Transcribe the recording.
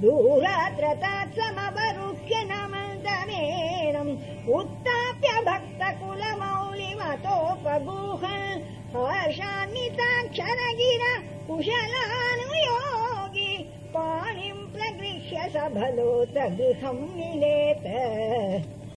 दूरात्र तत् नमन्दमेनम् उत्ताप्य भक्तकुलमौलिमतोपगूह हर्षान्निताक्षरगिर कुशलानुयोगी पाणिम् प्रगृह्य सबलोत गृहम् मिलेत